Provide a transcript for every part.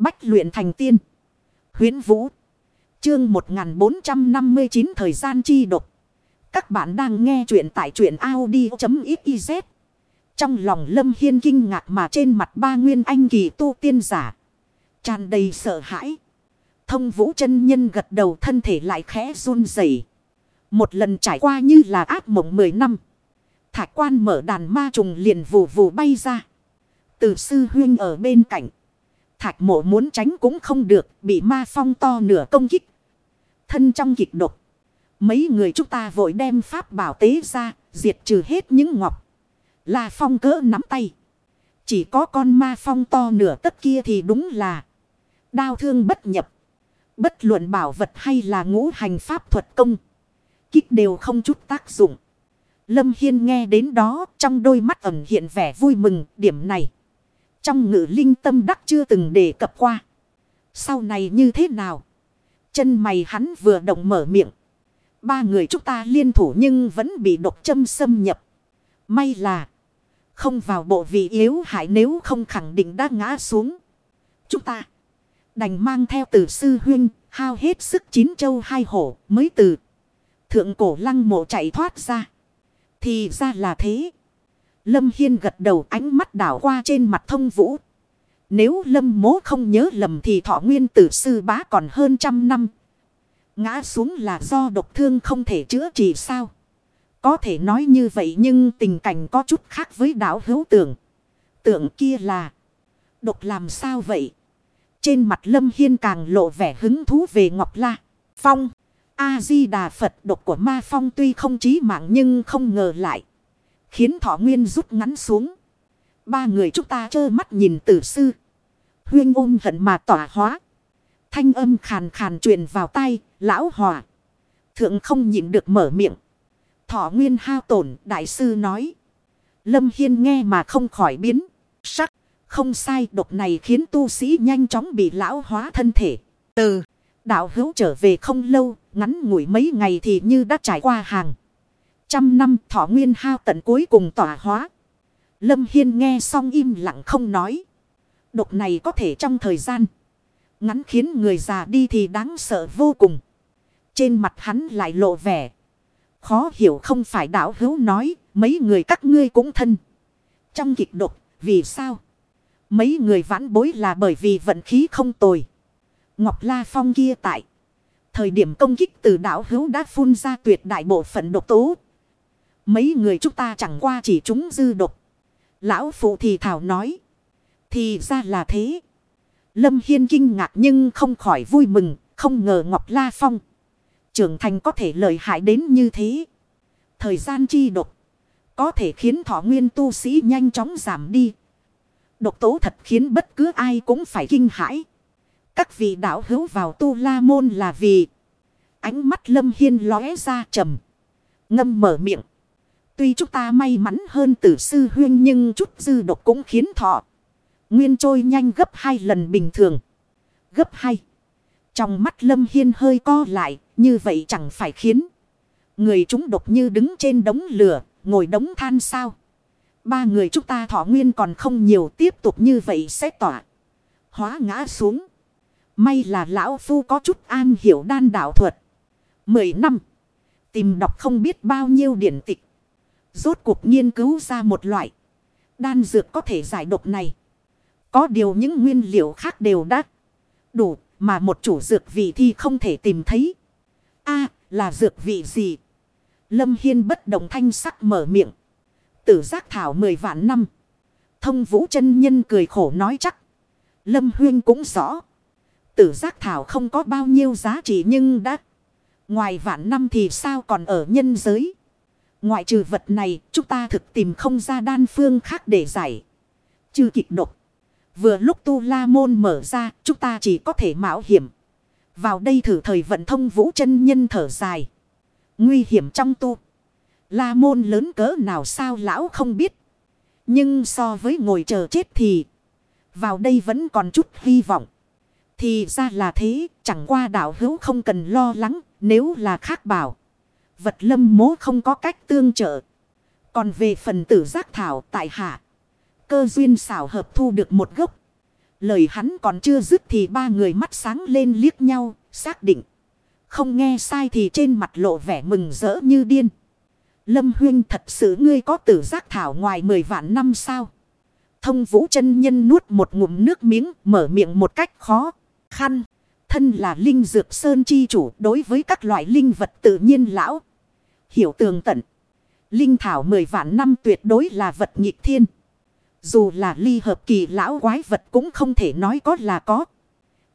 Bách luyện thành tiên. Huyến Vũ. Chương 1459 thời gian chi độc. Các bạn đang nghe truyện tại truyện Audi.xyz. Trong lòng Lâm Hiên kinh ngạc mà trên mặt ba nguyên anh kỳ tu tiên giả. tràn đầy sợ hãi. Thông vũ chân nhân gật đầu thân thể lại khẽ run rẩy Một lần trải qua như là ác mộng 10 năm. Thạch quan mở đàn ma trùng liền vù vù bay ra. Từ sư huyên ở bên cạnh. Thạch mộ muốn tránh cũng không được. Bị ma phong to nửa công kích. Thân trong kịch độc. Mấy người chúng ta vội đem pháp bảo tế ra. Diệt trừ hết những ngọc. Là phong cỡ nắm tay. Chỉ có con ma phong to nửa tất kia thì đúng là. đau thương bất nhập. Bất luận bảo vật hay là ngũ hành pháp thuật công. Kích đều không chút tác dụng. Lâm Hiên nghe đến đó, trong đôi mắt ẩn hiện vẻ vui mừng, điểm này. Trong ngữ linh tâm đắc chưa từng đề cập qua. Sau này như thế nào? Chân mày hắn vừa động mở miệng. Ba người chúng ta liên thủ nhưng vẫn bị độc châm xâm nhập. May là không vào bộ vị yếu hại nếu không khẳng định đã ngã xuống. Chúng ta đành mang theo tử sư huynh, hao hết sức chín châu hai hổ mới từ. Thượng cổ lăng mộ chạy thoát ra. Thì ra là thế. Lâm Hiên gật đầu ánh mắt đảo qua trên mặt thông vũ. Nếu Lâm mố không nhớ lầm thì thọ nguyên tử sư bá còn hơn trăm năm. Ngã xuống là do độc thương không thể chữa trị sao. Có thể nói như vậy nhưng tình cảnh có chút khác với đảo hữu tưởng. Tưởng kia là độc làm sao vậy? Trên mặt Lâm Hiên càng lộ vẻ hứng thú về Ngọc La. Phong. A-di-đà Phật độc của ma phong tuy không chí mạng nhưng không ngờ lại. Khiến thọ nguyên rút ngắn xuống. Ba người chúng ta trơ mắt nhìn tử sư. Huyên ôm hận mà tỏa hóa. Thanh âm khàn khàn truyền vào tay, lão hòa. Thượng không nhịn được mở miệng. Thọ nguyên hao tổn, đại sư nói. Lâm Hiên nghe mà không khỏi biến. Sắc, không sai độc này khiến tu sĩ nhanh chóng bị lão hóa thân thể. Từ đạo hữu trở về không lâu, ngắn ngủi mấy ngày thì như đã trải qua hàng. Trăm năm thọ nguyên hao tận cuối cùng tỏa hóa. Lâm Hiên nghe xong im lặng không nói. Độc này có thể trong thời gian. Ngắn khiến người già đi thì đáng sợ vô cùng. Trên mặt hắn lại lộ vẻ. Khó hiểu không phải đạo hữu nói. Mấy người các ngươi cũng thân. Trong kịch độc. Vì sao? Mấy người vãn bối là bởi vì vận khí không tồi. Ngọc La Phong kia tại. Thời điểm công kích từ đảo hữu đã phun ra tuyệt đại bộ phận độc tố. Mấy người chúng ta chẳng qua chỉ chúng dư độc. Lão phụ thì thảo nói. Thì ra là thế. Lâm Hiên kinh ngạc nhưng không khỏi vui mừng. Không ngờ Ngọc La Phong. Trưởng thành có thể lợi hại đến như thế. Thời gian chi độc. Có thể khiến thọ nguyên tu sĩ nhanh chóng giảm đi. Độc tố thật khiến bất cứ ai cũng phải kinh hãi. Các vị đạo hữu vào tu la môn là vì. Ánh mắt lâm hiên lóe ra trầm. Ngâm mở miệng. Tuy chúng ta may mắn hơn tử sư huyên nhưng chút dư độc cũng khiến thọ. Nguyên trôi nhanh gấp hai lần bình thường. Gấp hai. Trong mắt lâm hiên hơi co lại. Như vậy chẳng phải khiến. Người chúng độc như đứng trên đống lửa. Ngồi đống than sao. Ba người chúng ta thọ nguyên còn không nhiều, tiếp tục như vậy sẽ tỏa. Hóa ngã xuống. May là lão phu có chút an hiểu đan đạo thuật. Mười năm. Tìm đọc không biết bao nhiêu điển tịch. Rốt cuộc nghiên cứu ra một loại. Đan dược có thể giải độc này. Có điều những nguyên liệu khác đều đã đủ. Mà một chủ dược vị thì không thể tìm thấy. a, là dược vị gì? Lâm Hiên bất đồng thanh sắc mở miệng. Tử giác thảo mười vạn năm. Thông vũ chân nhân cười khổ nói chắc. Lâm Huyên cũng rõ. Tử giác thảo không có bao nhiêu giá trị nhưng đã. Ngoài vạn năm thì sao còn ở nhân giới. Ngoại trừ vật này chúng ta thực tìm không ra đan phương khác để giải. Trừ kịch độc. Vừa lúc tu la môn mở ra chúng ta chỉ có thể mạo hiểm. Vào đây thử thời vận thông vũ chân nhân thở dài. Nguy hiểm trong tu. La môn lớn cỡ nào sao lão không biết. Nhưng so với ngồi chờ chết thì. Vào đây vẫn còn chút hy vọng. Thì ra là thế, chẳng qua đạo hữu không cần lo lắng, nếu là khác bảo. Vật lâm mố không có cách tương trợ. Còn về phần tử giác thảo tại hạ. Cơ duyên xảo hợp thu được một gốc. Lời hắn còn chưa dứt thì ba người mắt sáng lên liếc nhau, xác định. Không nghe sai thì trên mặt lộ vẻ mừng rỡ như điên. Lâm Huyên thật sự ngươi có tử giác thảo ngoài mười vạn năm sao? Thông vũ chân nhân nuốt một ngụm nước miếng mở miệng một cách khó khăn. Thân là linh dược sơn chi chủ đối với các loại linh vật tự nhiên lão. Hiểu tường tận. Linh thảo mười vạn năm tuyệt đối là vật nghịch thiên. Dù là ly hợp kỳ lão quái vật cũng không thể nói có là có.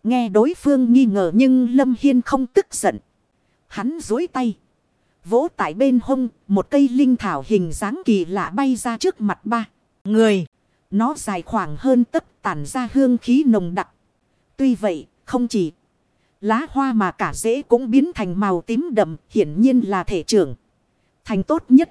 Nghe đối phương nghi ngờ nhưng Lâm Hiên không tức giận. Hắn dối tay. Vỗ tại bên hông, một cây linh thảo hình dáng kỳ lạ bay ra trước mặt ba. Người, nó dài khoảng hơn tấc tản ra hương khí nồng đặc. Tuy vậy, không chỉ lá hoa mà cả rễ cũng biến thành màu tím đậm, hiển nhiên là thể trưởng. Thành tốt nhất.